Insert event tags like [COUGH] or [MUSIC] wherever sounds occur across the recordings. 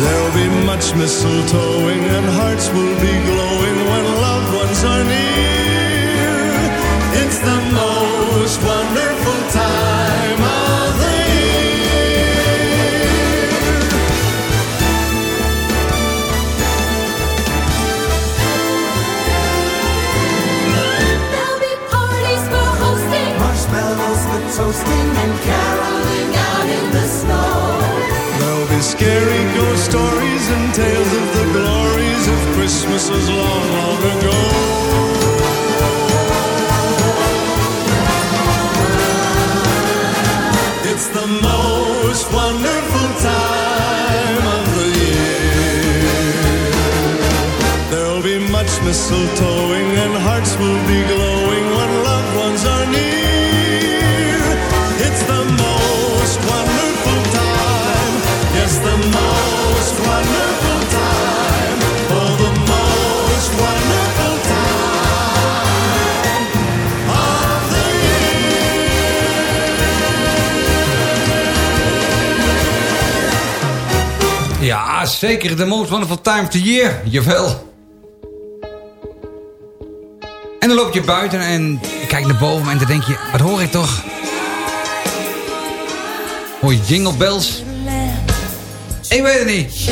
There'll be much mistletoeing and hearts will be glowing when loved ones are near. Stories and tales of the glories of Christmases long, long ago. It's the most wonderful time of the year. There'll be much mistletoeing and hearts will be glowing zeker. The most wonderful time of the year. Jawel. En dan loop je buiten en je kijkt naar boven en dan denk je... Wat hoor ik toch? Hoor je jingle bells? Ik weet het niet.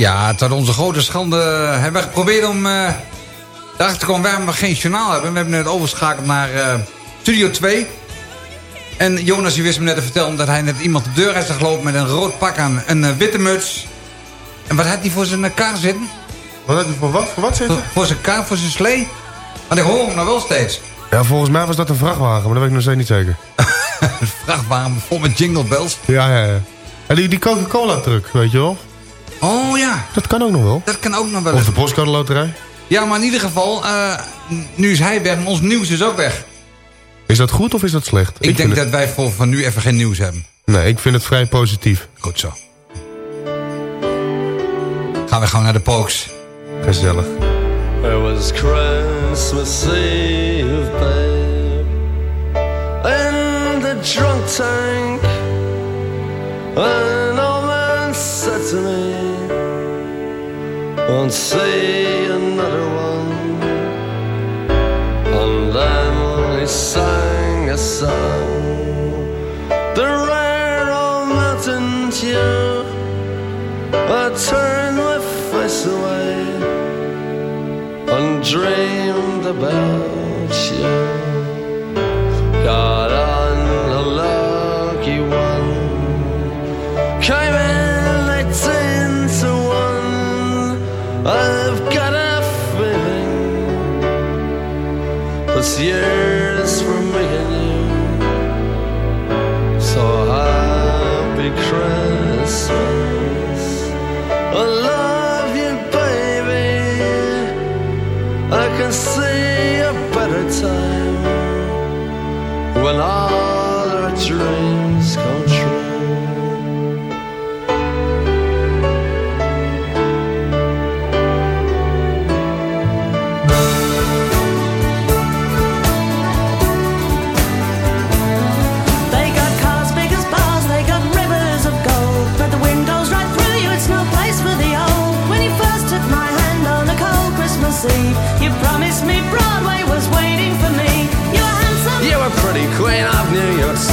Ja, tot onze grote schande hebben we geprobeerd om eh erachter te komen waarom we geen journaal hebben. We hebben net overschakeld naar eh, Studio 2. En Jonas die wist me net te vertellen dat hij net iemand de deur uit zag lopen met een rood pak aan, een eh, witte muts. En wat had hij voor zijn eh, kar zitten? Wat had hij voor wat, voor wat zitten? voor zijn kar, voor zijn slee? Want ik hoor hem nou wel steeds. Ja, volgens mij was dat een vrachtwagen, maar dat weet ik nog steeds niet zeker. [LAUGHS] Een vrachtwagen vol met jingle bells. Ja, ja, ja. En die, die Coca-Cola truck, weet je wel? Oh ja, Dat kan ook nog wel. dat kan ook nog wel Of de postcode loterij. Ja, maar in ieder geval, eh, nu is hij weg en ons nieuws is ook weg. Is dat goed of is dat slecht? Ik, denk dat wij voor van nu even geen nieuws hebben. Nee, ik vind het vrij positief. Goed zo. Gaan we gewoon naar de pokes. Gezellig. It was Christmas Eve, babe. In the drunk tank, An old man said to me, Won't another one. And then he sang a song, the rare old mountain tune. I turned my face away and dreamed about you. Got on a lucky one, came in this year.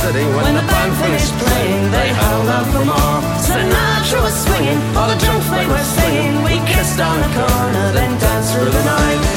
City when, When the band finished playing, they held out for more. Sinatra was swinging, all the junk they were singing. We kissed on the corner, then danced through the night.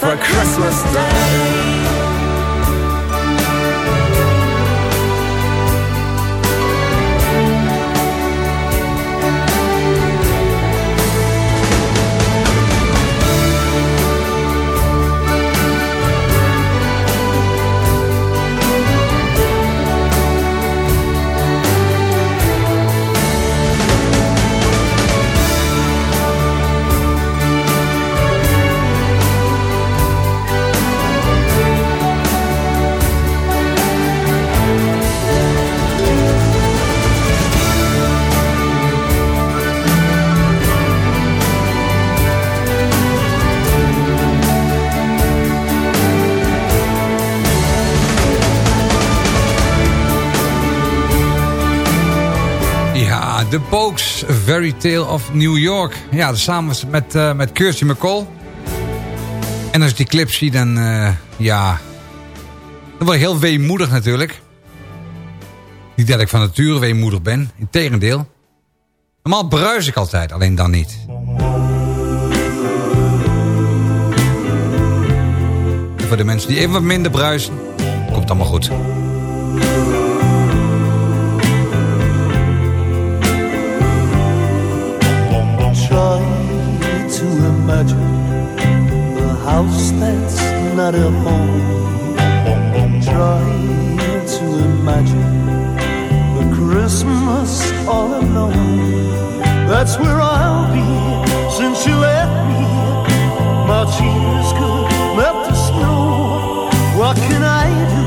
For Christmas Day. The Pokes, A Fairy Tale of New York. Ja, samen met, eh met Kirsty McCall. En als ik die clip zie, dan... eh, ja... Dan word ik heel weemoedig natuurlijk. Niet dat ik van nature weemoedig ben. Integendeel. Normaal bruis ik altijd, alleen dan niet. Voor de mensen die even wat minder bruisen... komt allemaal goed. Imagine a house that's not a home. Try to imagine the Christmas all alone. That's where I'll be since you left me. My tears could melt the snow. What can I do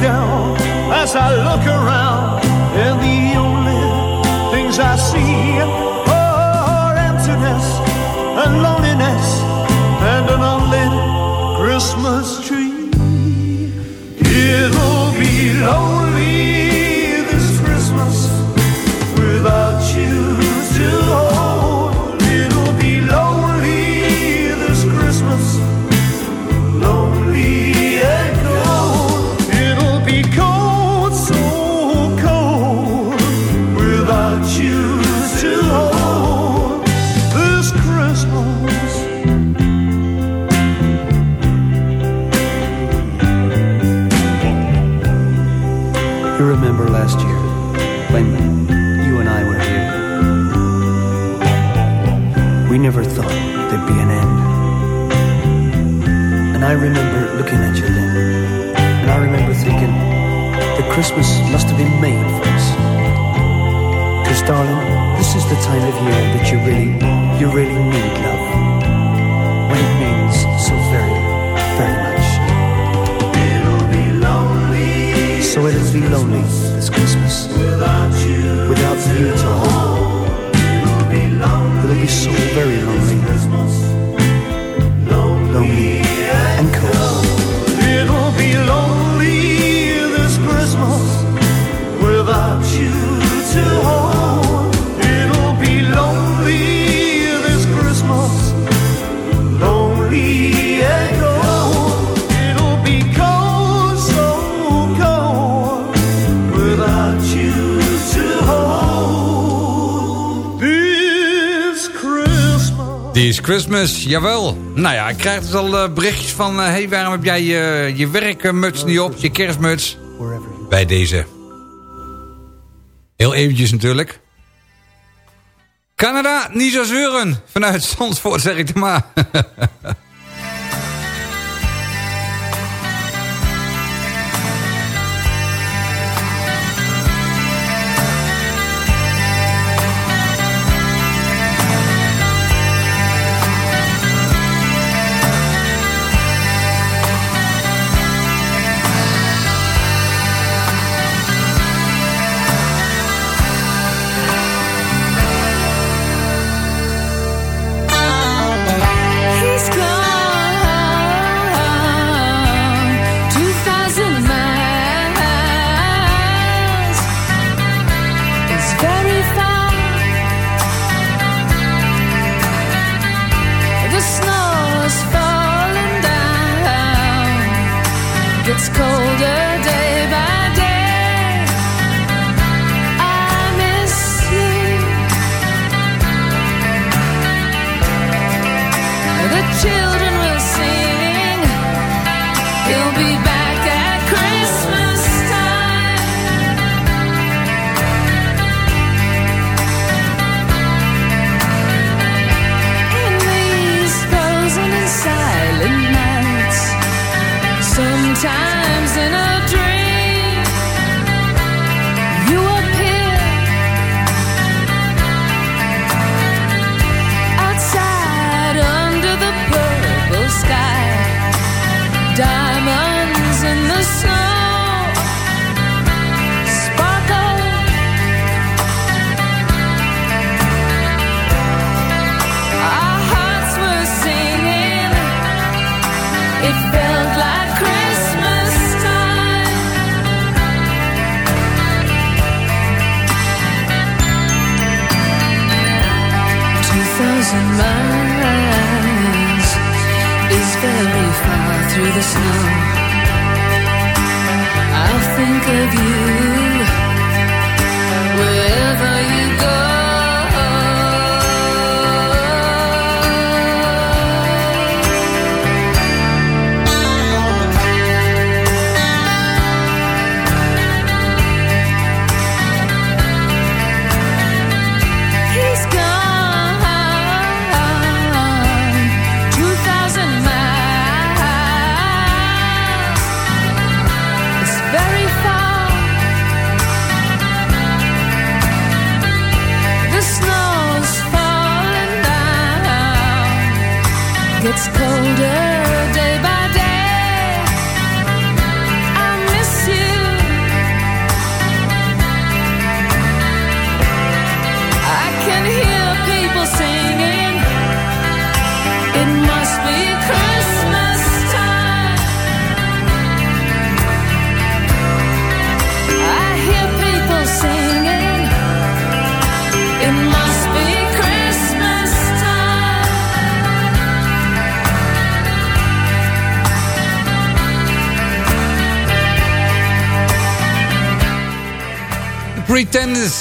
down as I look around in the Christmas, jawel. Nou ja, ik krijg dus al eh, berichtjes van... hé, hey, waarom heb jij je, je werkmuts niet op, je kerstmuts? Bij deze. Heel eventjes natuurlijk. Canada, niet zo zeuren. Vanuit Zandvoort zeg ik het maar. [LAUGHS]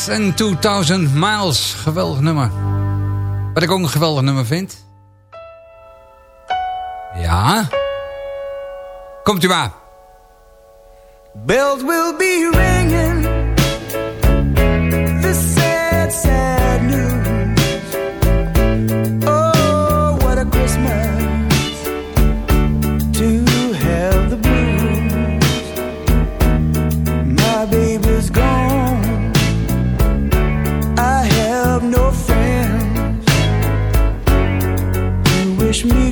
En and 2000 Miles. Geweldig nummer. Wat ik ook een geweldig nummer vind. Ja. Komt u maar. Belt will be ready. me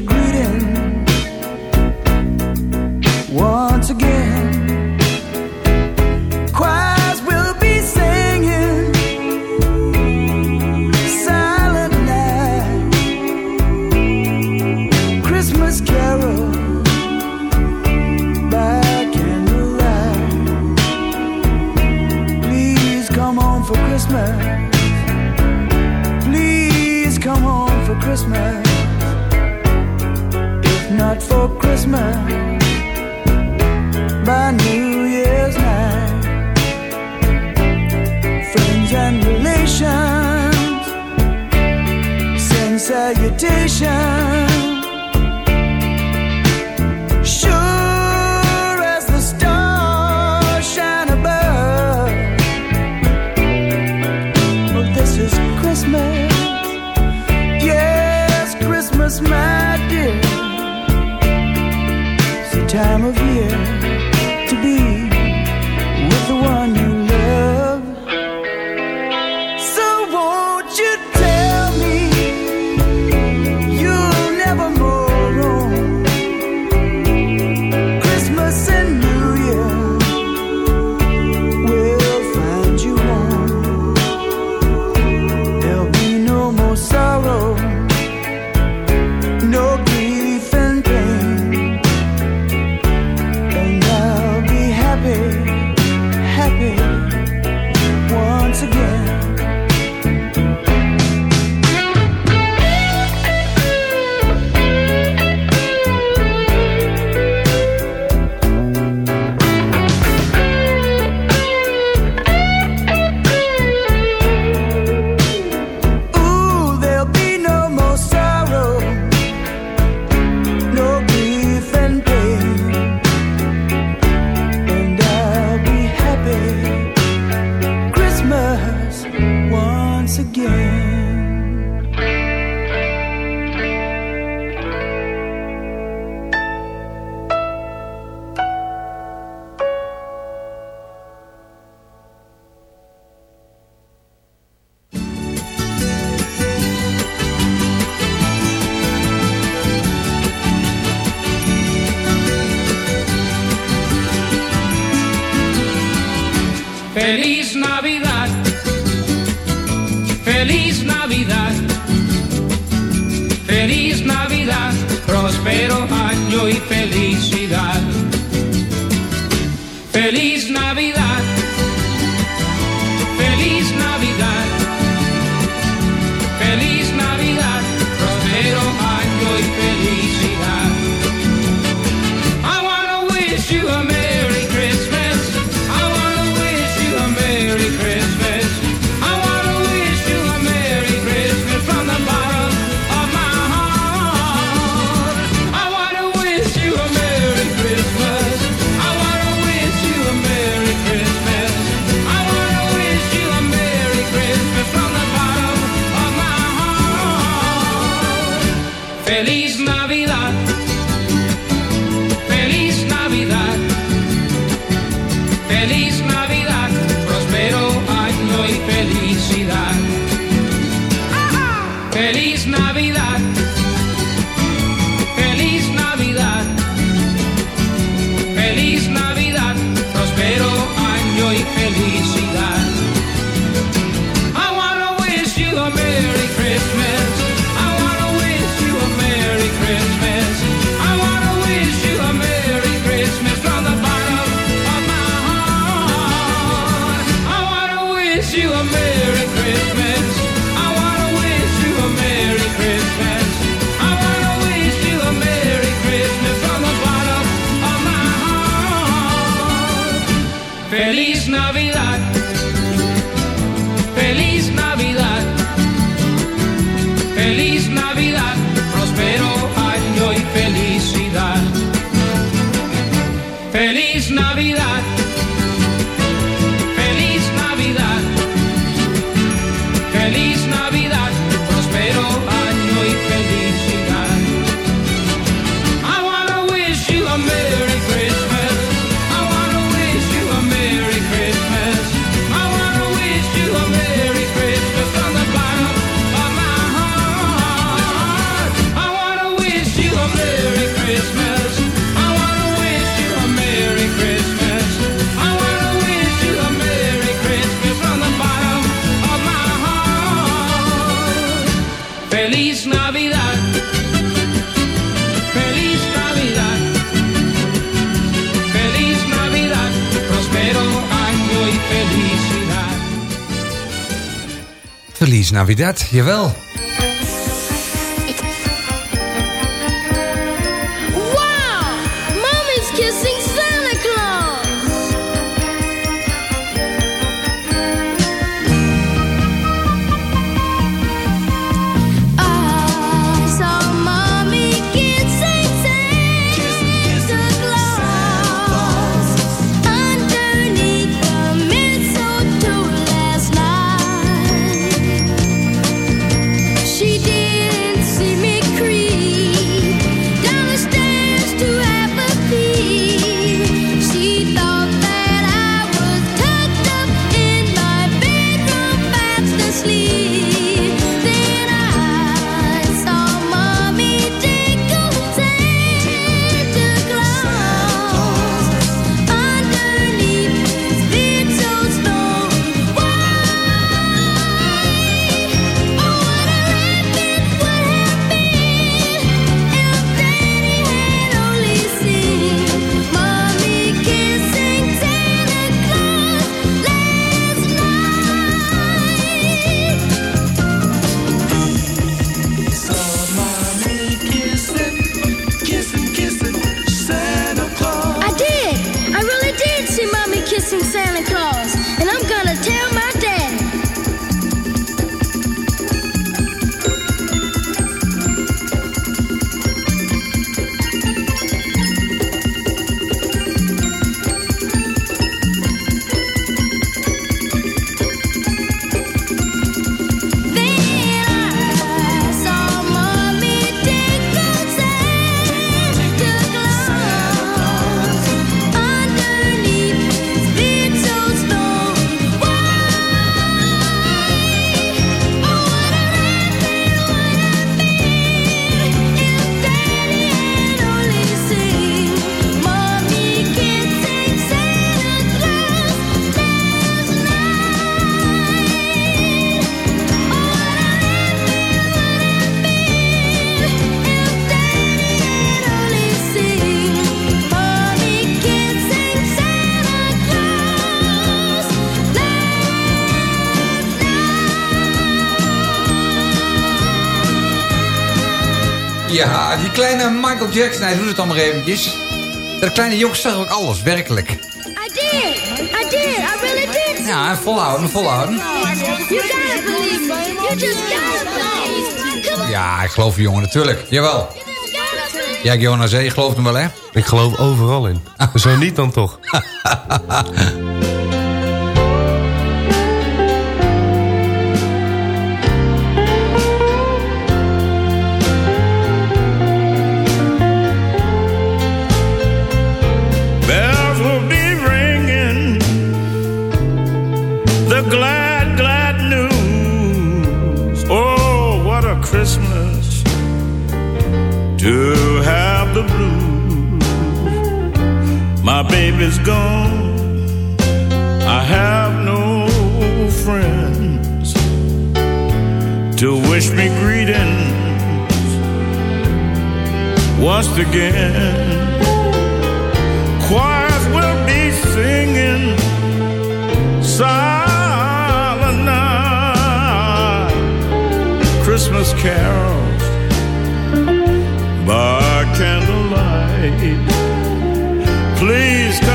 Feliz Navidad, jawel. Ja, die kleine Michael Jackson, hij doet het dan maar eventjes. Dat kleine jongen zag ook alles, werkelijk. I did. I did. I really did. Ja, en volhouden, volhouden. You gotta believe me. You just gotta believe. Ja, ik geloof je jongen, natuurlijk. Jawel. Ja, Jonas, je gelooft hem wel, hè? Ik geloof overal in. [LAUGHS] Zo niet dan toch. [LAUGHS] Baby's gone, I have no friends to wish me greetings once again. Choirs will be singing silent night. Christmas carols by candlelight. Please come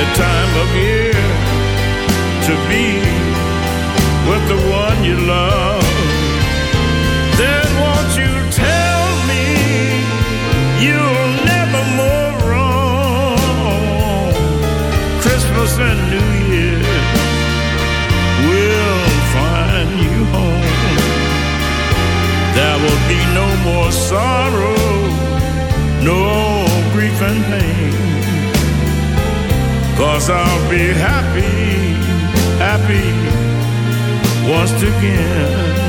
The time of year Cause I'll be happy, happy once again.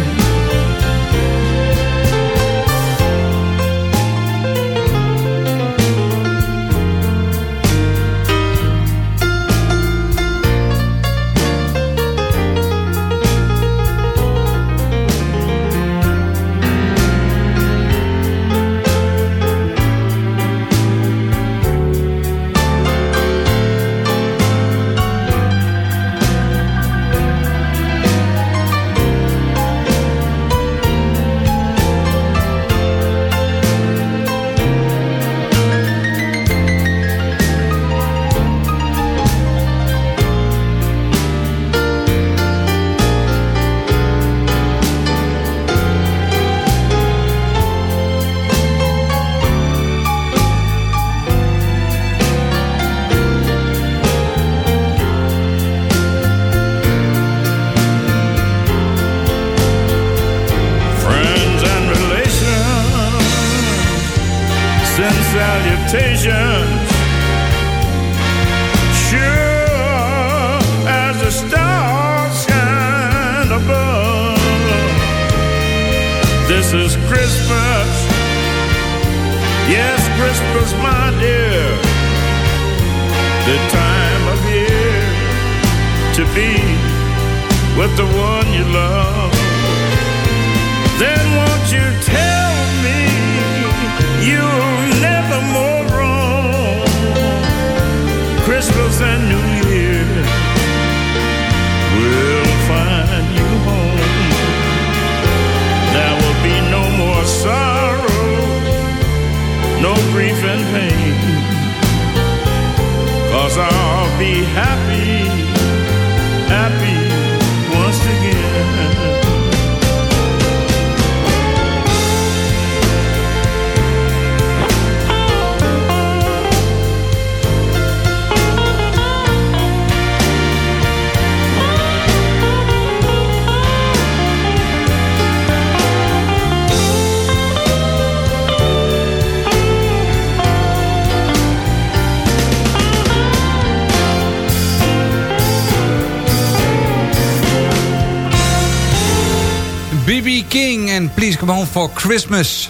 for Christmas.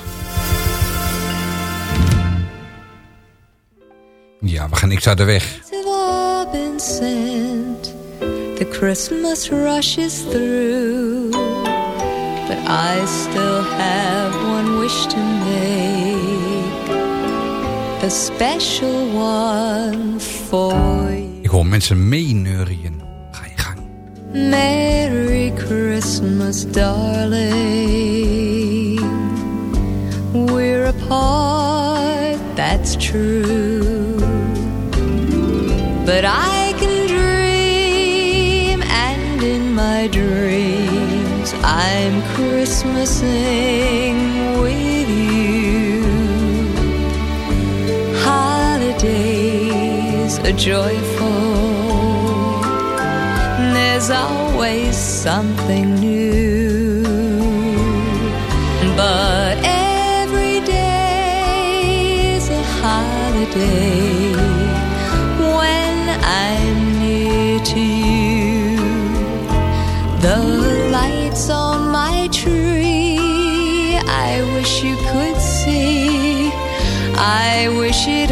Ja, we gaan niks uit de weg. The Christmas rushes through But I still have one wish to make A special one for you Ik hoor mensen meeneurien. Ga je gang. Merry Christmas, darling that's true. But I can dream, and in my dreams, I'm Christmasing with you. Holidays are joyful, there's always something new I wish it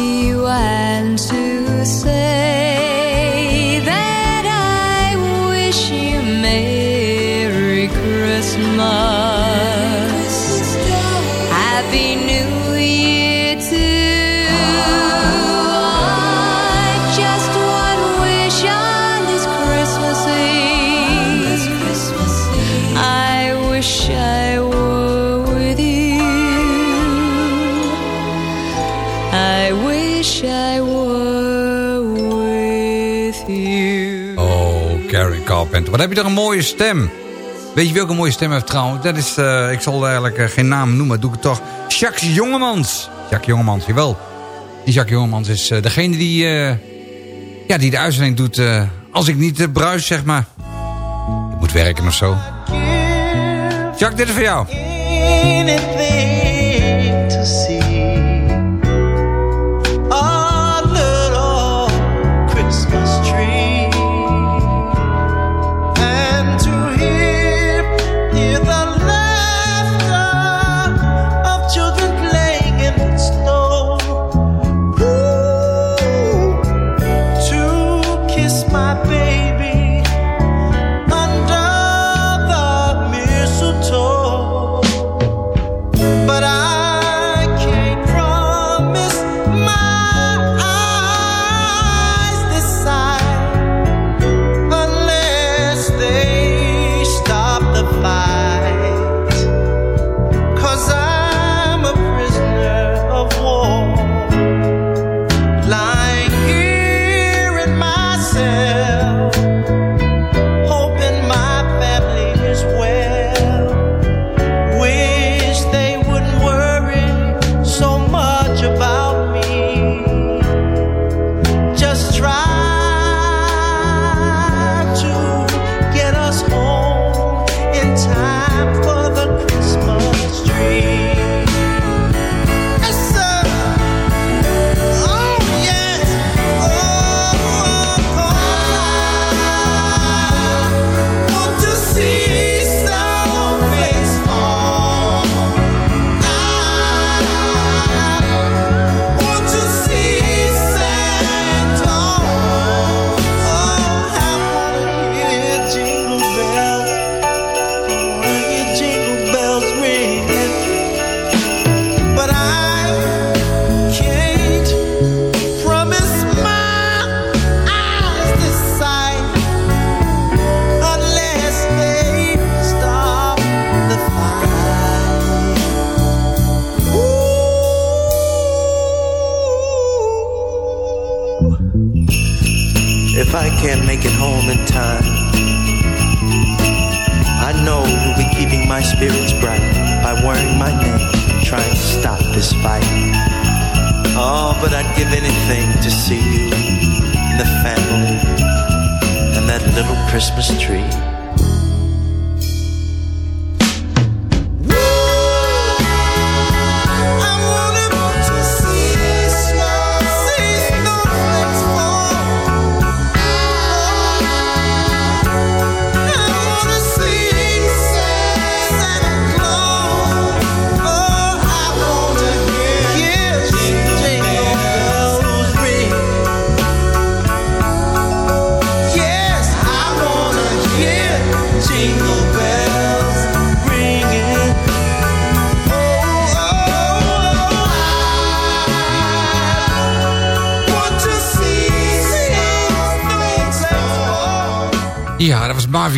Wat heb je daar een mooie stem. Weet je welke mooie stem heeft trouwens? Dat is, eh, ik zal eigenlijk eh, geen naam noemen, doe ik het toch. Jacques Jongemans. Jacques Jongemans, jawel. Die Jacques Jongemans is eh, degene die, ja, die de uitzending doet als ik niet bruis, zeg maar. Ik moet werken of zo. Jacques, dit is voor jou.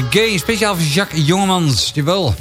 Game Speciaal voor Jacques Jongemans. Jawel.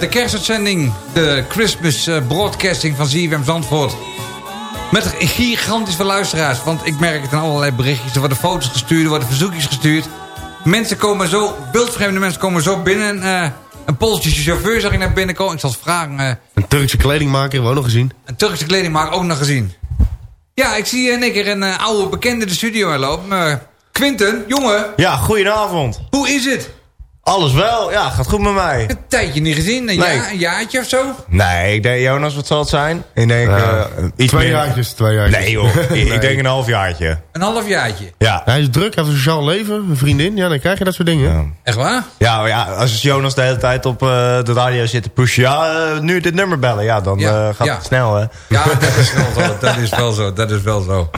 De kerstuitzending. De Christmas eh, broadcasting van ZFM Zandvoort. Met gigantisch veel luisteraars. Want ik merk het aan allerlei berichtjes. Er worden foto's gestuurd, er worden verzoekjes gestuurd. Mensen komen zo, wildvreemde mensen komen zo binnen. eh, een Poolse chauffeur zag ik naar binnen komen. Ik zal het vragen. eh, Een Turkse kledingmaker hebben we ook nog gezien. een Turkse kledingmaker ook nog gezien. Ja, ik zie in één keer een eh, oude bekende de studio lopen. Eh, Quinten, jongen, Ja, goedenavond. hoe is het? Alles wel? Ja, gaat goed met mij. Een tijdje niet gezien, een, Nee. jaar, een jaartje of zo? Nee, ik denk, Jonas, wat zal het zijn? Ik denk, Ja, eh, iets twee meer- jaartjes, twee jaartjes. Nee joh, [LAUGHS] ik, Nee. ik denk een halfjaartje. Een halfjaartje. Ja. Hij is druk, hij heeft een sociaal leven, een vriendin. Ja, dan krijg je dat soort dingen. Ja. Echt waar? Ja, ja, als Jonas de hele tijd op eh, de radio zit te pushen... ja, eh, nu dit nummer bellen, ja, dan Ja, eh, gaat ja. het snel, hè? Ja, dat is wel zo. Dat is wel zo. Dat is wel zo.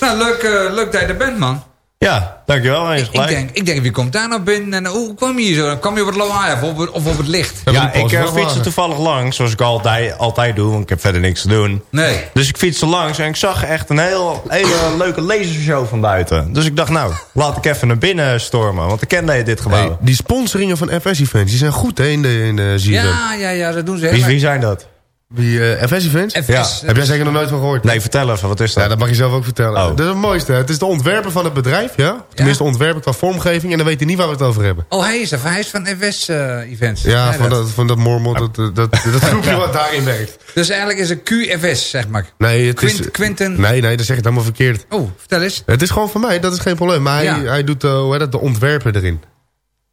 Nou, leuk, eh, leuk dat je er bent, man. Ja, dankjewel, eens Ik gelijk. denk, ik denk, wie komt daar nou binnen? En hoe kwam je hier zo? Kwam je op het lawaai of op het, of op het licht? Ja, ik uh, fietste toevallig langs, zoals ik altijd, altijd doe, want ik heb verder niks te doen. Nee. Dus ik fietste langs en ik zag echt een heel, hele leuke lasershow van buiten. Dus ik dacht, nou, laat ik even naar binnen stormen, want ik kende dit gebouw. Hey, die sponsoringen van FS-events, die zijn goed hè, in de, in de. Ja, ja, ja, dat doen ze. wie zijn dat? Die eh, FS-events? Ja. FS, Heb jij zeker nog nooit van gehoord? Nee, vertel even, wat is dat? Ja, dat mag je zelf ook vertellen. Oh. Dat is het mooiste. Het is de ontwerper van het bedrijf, ja? Tenminste, ontwerper qua vormgeving. En dan weet hij niet waar we het over hebben. Oh, hij is er. Hij is van FS-events. Ja, van dat, van dat mormel, dat, dat, dat, [LAUGHS] groepje wat daarin werkt. Dus eigenlijk is het QFS, zeg maar. Nee, het Quint, is... Quinten. Nee, nee, dat zeg ik helemaal verkeerd. Oh, vertel eens. Het is gewoon van mij, dat is geen probleem. Maar hij, Ja. hij doet eh, hoe heet dat, de ontwerpen erin.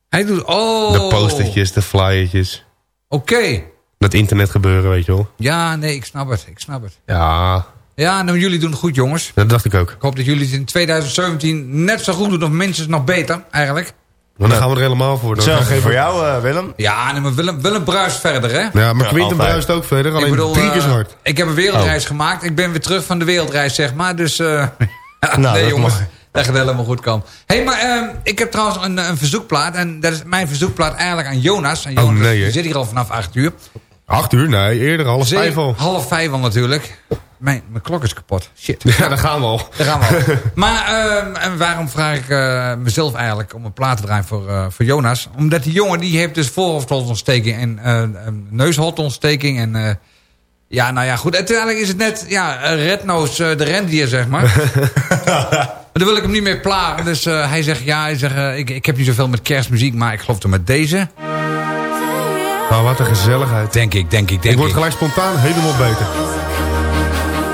Hij doet... Oh. De postertjes, de flyertjes. Oké. Dat internet gebeuren, weet je wel. Ja, nee, ik snap het. Ik snap het. Ja, Ja, nou, jullie doen het goed, jongens. dat dacht ik ook. Ik hoop dat jullie het in 2017 net zo goed doen of minstens nog beter, eigenlijk. Maar dan gaan we er helemaal voor. Dan we voor even- jou, eh, Willem. Ja, nee, maar Willem, Willem bruist verder, hè? Ja, maar Ja, Quinten bruist ook verder. Alleen ik bedoel, drie keer zo eh, hard. ik heb een wereldreis gemaakt. Ik ben weer terug van de wereldreis, zeg maar. Dus, eh [LAUGHS] Nou, nee dat jongens, mag. dat gaat helemaal goed komen. Hé, hey, maar eh, ik heb trouwens een, een verzoekplaat. En dat is mijn verzoekplaat eigenlijk aan Jonas. En Jonas Oh, nee, die zit hier al vanaf 8 uur. Acht uur? Nee, eerder. Half Zeven- vijf al. Half vijf al natuurlijk. Mijn, mijn klok is kapot. Shit. [LAUGHS] Ja, daar gaan we al. Daar gaan we al. [LAUGHS] Maar ehm, en waarom vraag ik eh, mezelf eigenlijk om een plaat te draaien voor, eh, voor Jonas? Omdat die jongen die heeft dus voorhoofdholtontsteking en eh een neusholtontsteking. En eh, ja, nou ja, goed. Uiteindelijk is het net ja, eh, Redno's eh, de rendier, zeg maar. [LAUGHS] maar dan wil ik hem niet meer plagen. Dus eh, hij zegt, ja, hij zegt, eh, ik, ik heb niet zoveel met kerstmuziek, maar ik geloof dan met deze. Maar wat een gezelligheid. Denk ik, denk ik, denk Ik word ik. gelijk spontaan helemaal beter.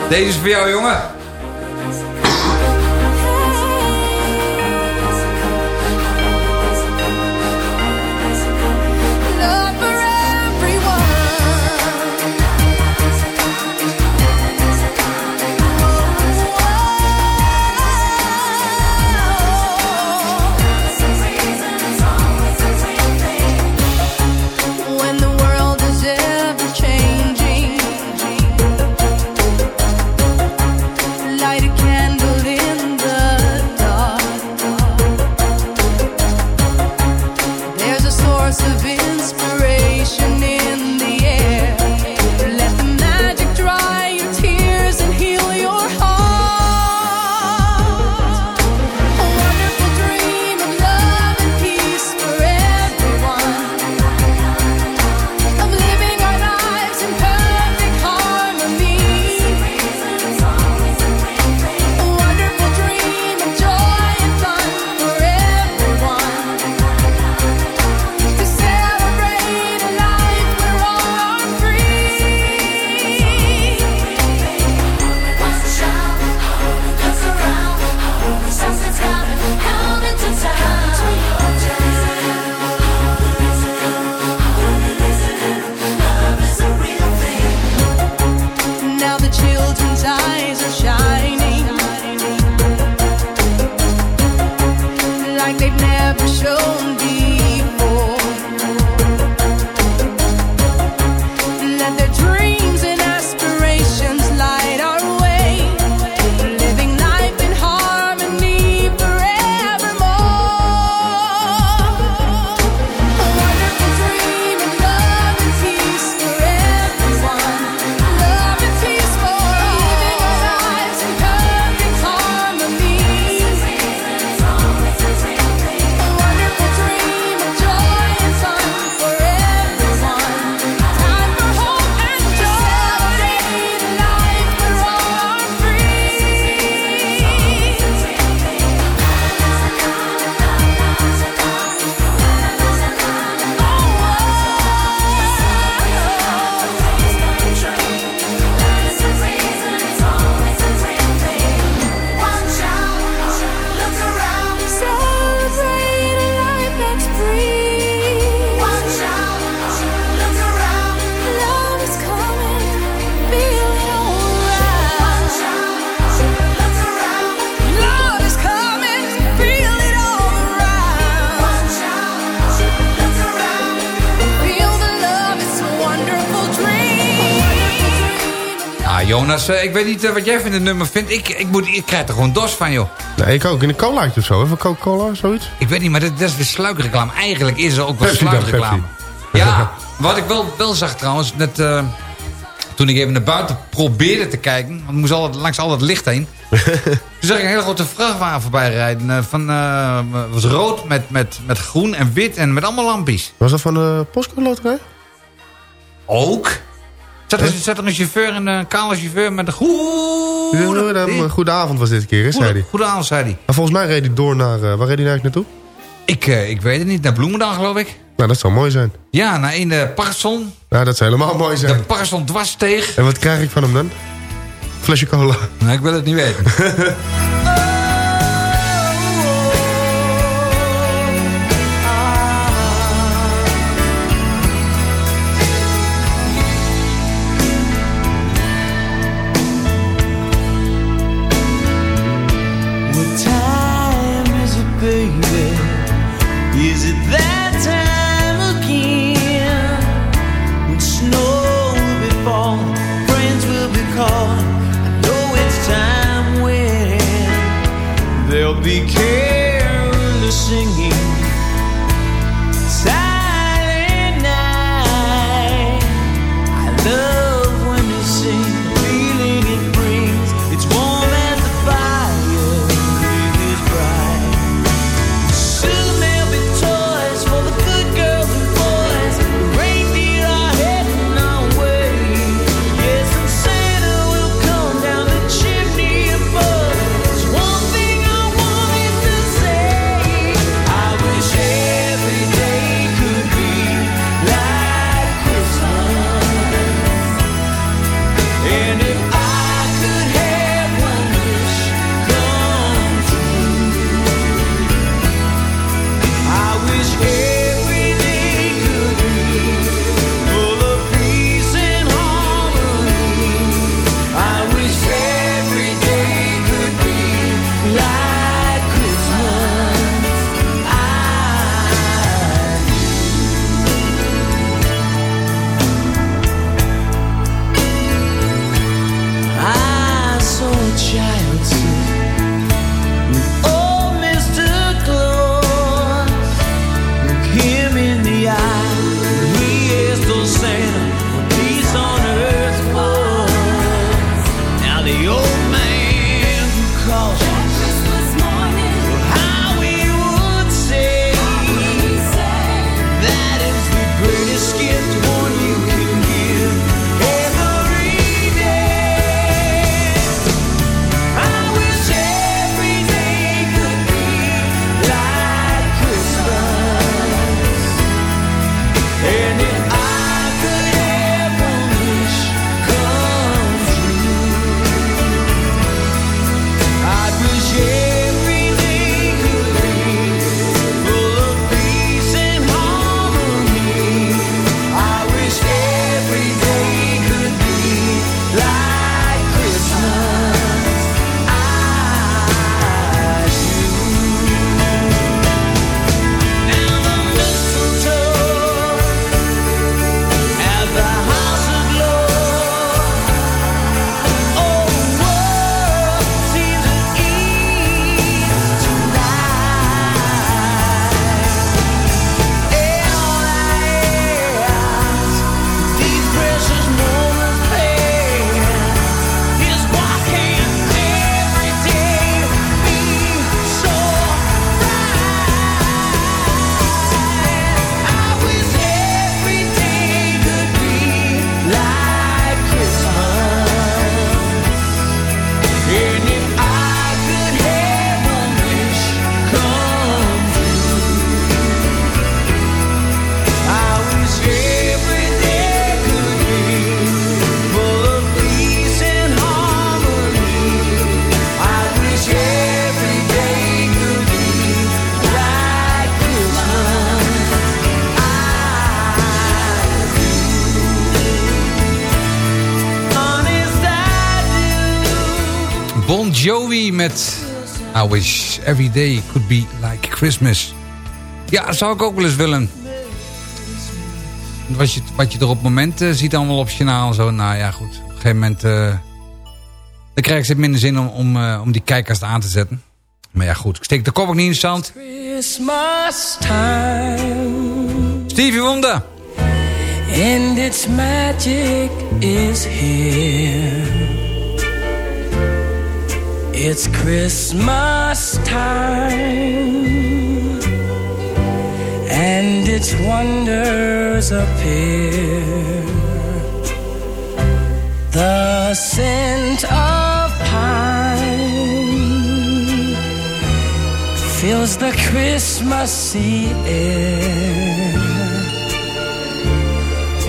Deze is voor jou, jongen. Eh, ik weet niet eh, wat jij van het nummer vindt. Ik, ik, moet, ik krijg er gewoon dos van, joh. Nee, ik ook. In een colaatje of zo. Even Coca-Cola, zoiets. Ik weet niet, maar dat, dat is weer sluikreclame. Eigenlijk is er ook wel sluikreclame. Ja, [LAUGHS] wat ik wel, wel zag trouwens, net, eh, toen ik even naar buiten probeerde te kijken... want ik moest altijd, langs al dat licht heen... [LAUGHS] toen zag ik een hele grote vrachtwagen voorbij rijden. van, was rood met, met, met groen en wit en met allemaal lampjes. Was dat van de postcode loterij? Ook? Zat er, zat er een chauffeur, een eh, kale chauffeur met een goede... Goede, goedenavond was dit keer, hè, zei hij. Goede avond, zei hij. Maar volgens mij reed hij door naar... eh, waar reed hij eigenlijk naartoe? Ik, eh, ik weet het niet, naar Bloemendaal geloof ik. Nou, dat zou mooi zijn. Ja, naar in de Parson. Ja, dat zou helemaal mooi De zijn. Parson dwarsteeg. En wat krijg ik van hem dan? Flesje cola. Nee, ik wil het niet weten. [LAUGHS] became Bon Jovi met I Wish Every Day Could Be Like Christmas. Ja, dat zou ik ook wel eens willen. Wat je, wat je er op het moment eh, ziet allemaal op journaal en zo. Nou ja, goed. Op een gegeven moment... eh, Dan krijg ik steeds minder zin om, om, eh, om die kijkers aan te zetten. Maar ja, goed. Ik steek de kop ook niet in de zand. Christmas time Stevie Wonder. and its magic is here. It's Christmas time and its wonders appear. The scent of pine fills the Christmassy air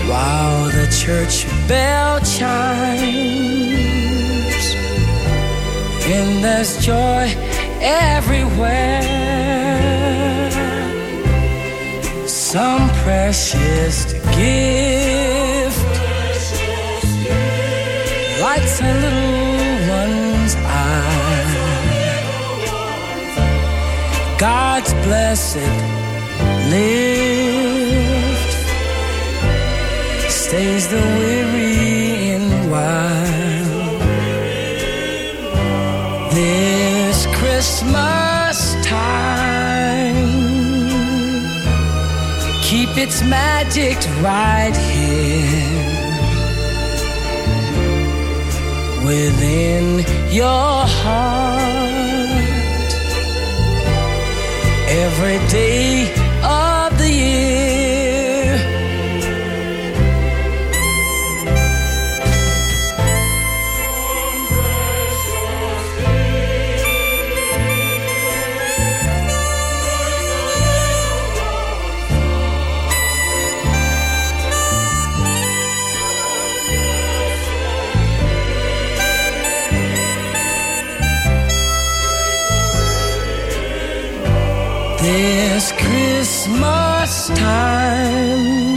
while the church bell chimes and there's joy everywhere. Some precious gift. Lights a little one's eye God's blessed lift. Stays the weary Christmas time. Keep its magic right here. Within your heart. Every day Christmas time.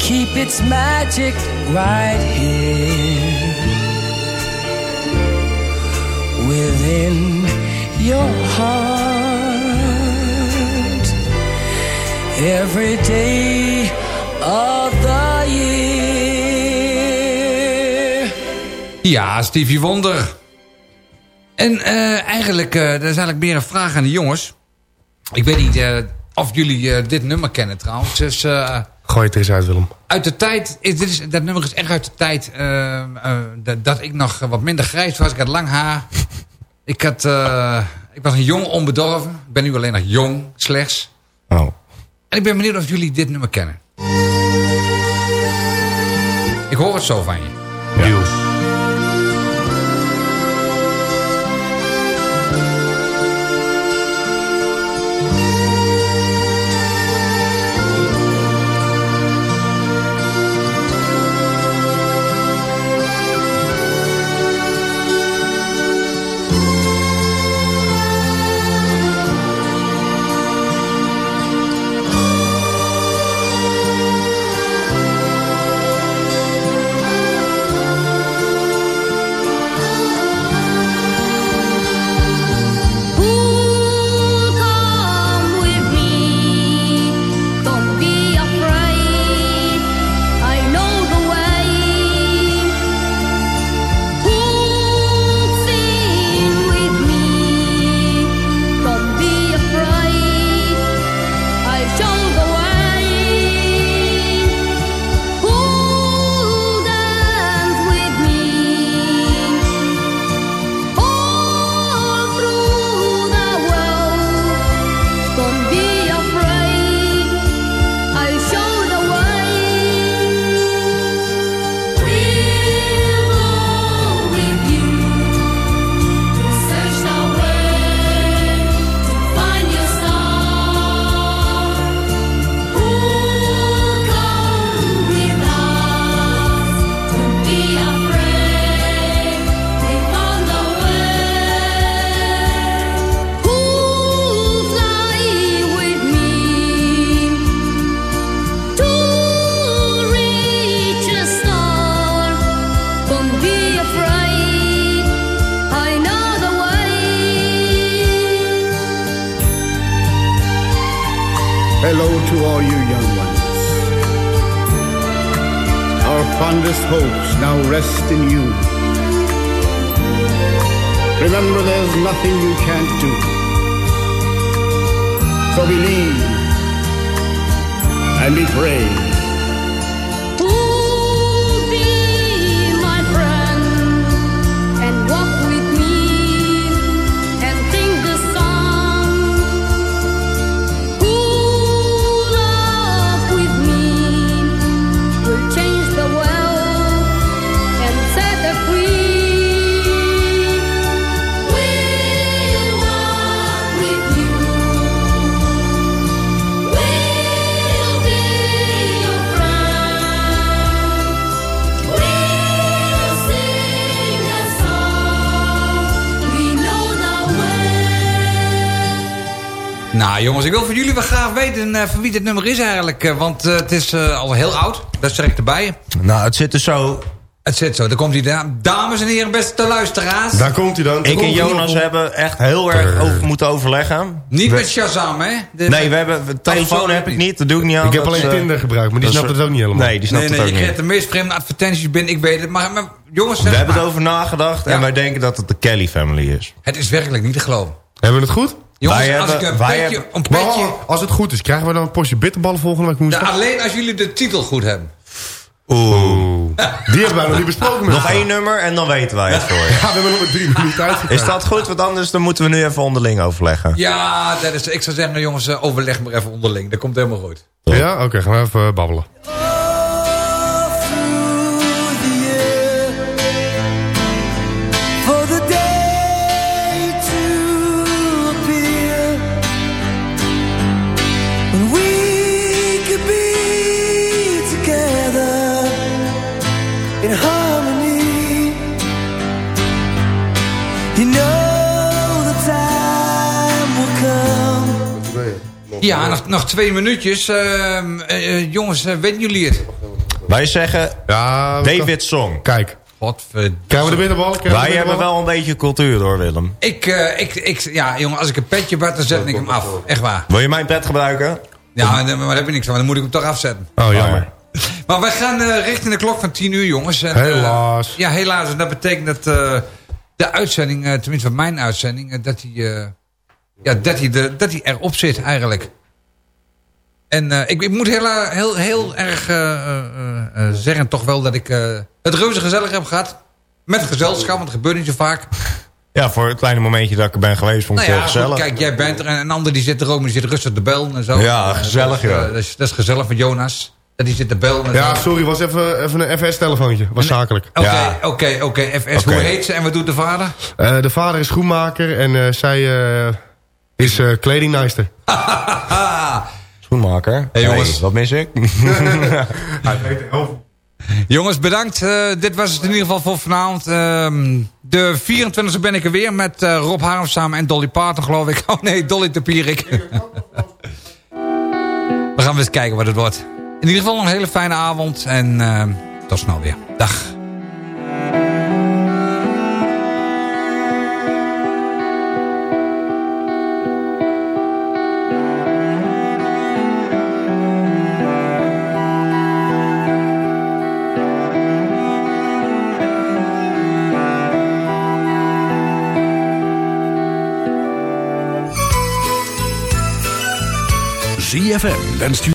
Keep its magic right here within your heart every day of the year. Ja, Stevie Wonder. En eh, eigenlijk, eh, dat is eigenlijk meer een vraag aan de jongens. Ik weet niet eh, of jullie eh, dit nummer kennen trouwens. Eh, Gooi het er eens uit, Willem. uit de tijd, is, dit is, dat nummer is echt uit de tijd dat, dat ik nog wat minder grijs was. Ik had lang haar. Ik, had, ik was een jong onbedorven. Ik ben nu alleen nog jong, slechts. Oh. En ik ben benieuwd of jullie dit nummer kennen. Ik hoor het zo van je. And be brave. Nou jongens, ik wil van jullie wel graag weten eh, van wie dit nummer is eigenlijk. eh, want eh, het is eh, al heel oud, dat zeg ik erbij. Nou, het zit er zo... Het zit zo, daar komt hij. daar. Dames en heren, beste luisteraars. Daar komt hij dan. Ik en Jonas hebben echt heel erg over moeten overleggen. Niet We- met Shazam, hè? De- Nee, we hebben, de telefoon heb ik niet, dat doe ik niet aan. Ik heb alleen Tinder gebruikt, maar die snapt het ook niet helemaal. Nee, die snapt Nee, nee, het je ook krijgt niet. de meest vreemde advertenties binnen, ik weet het. Maar, maar jongens, We hebben maar. het over nagedacht en Ja. wij denken dat het de Kelly family is. Het is werkelijk niet te geloven. Hebben we het goed? Jongens, Wij als hebben- ik een wij petje, hebben- een Maar als het goed is, krijgen we dan een postje bitterballen volgende week de- woensdag? alleen als jullie de titel goed hebben. Oeh. Die hebben wij nog niet besproken met Nog één nummer en dan weten wij het [LAUGHS] voor je. Ja, we hebben nog maar drie minuten [LAUGHS] uit. Is dat goed? Want anders dan moeten we nu even onderling overleggen. Ja, dat is, ik zou zeggen, jongens, eh, overleg maar even onderling. Dat komt helemaal goed. Ja, oké, gaan we even eh, babbelen. Ja, nog, nog twee minuutjes. Ehm, eh, eh, jongens, eh, weten jullie het? Wij zeggen Ja, David Song. Kijk, Godverdomme. krijgen we de we Wij de hebben wel een beetje cultuur door, Willem. Ik, eh, ik, ik, ja, jongen, als ik een petje heb, dan zet ik hem af. Echt waar. Wil je mijn pet gebruiken? Ja, maar daar heb je niks van. Dan moet ik hem toch afzetten. Oh, jammer. Maar wij gaan eh, richting de klok van 10 uur, jongens. En, Helaas. ja, helaas. En dat betekent dat eh, de uitzending, eh, tenminste van mijn uitzending, eh, dat hij eh, ja, dat hij de, dat hij erop zit eigenlijk. En ik, ik moet heel, heel, heel erg zeggen toch wel dat ik het reuze gezellig heb gehad. Met gezelschap, want het gebeurt niet zo vaak. Ja, voor het kleine momentje dat ik er ben geweest, vond ik Nou het heel goed, gezellig. kijk, jij bent er en een ander die zit er ook, maar die zit rustig te bellen en zo. Ja, gezellig, dat ja. Dat is, dat is gezellig van Jonas. Dat die zit te bellen en Ja, sorry, was even, even een FS-telefoontje. Was zakelijk. Oké, Ja. oké, oké. FS, hoe heet ze en wat doet de vader? Eh, de vader is schoenmaker en eh, zij eh, is eh kledingnijster. [LAUGHS] Schoenmaker. Hey, jongens. wat mis ik? [LAUGHS] [LAUGHS] Jongens, bedankt. Eh, dit was het in ieder geval voor vanavond. Ehm, de 24e ben ik er weer met eh, Rob Harm samen en Dolly Parton, geloof ik. Oh nee, Dolly de Pierik. We gaan eens kijken wat het wordt. In ieder geval een hele fijne avond en ehm, tot snel weer. Dag. ZFM wenst u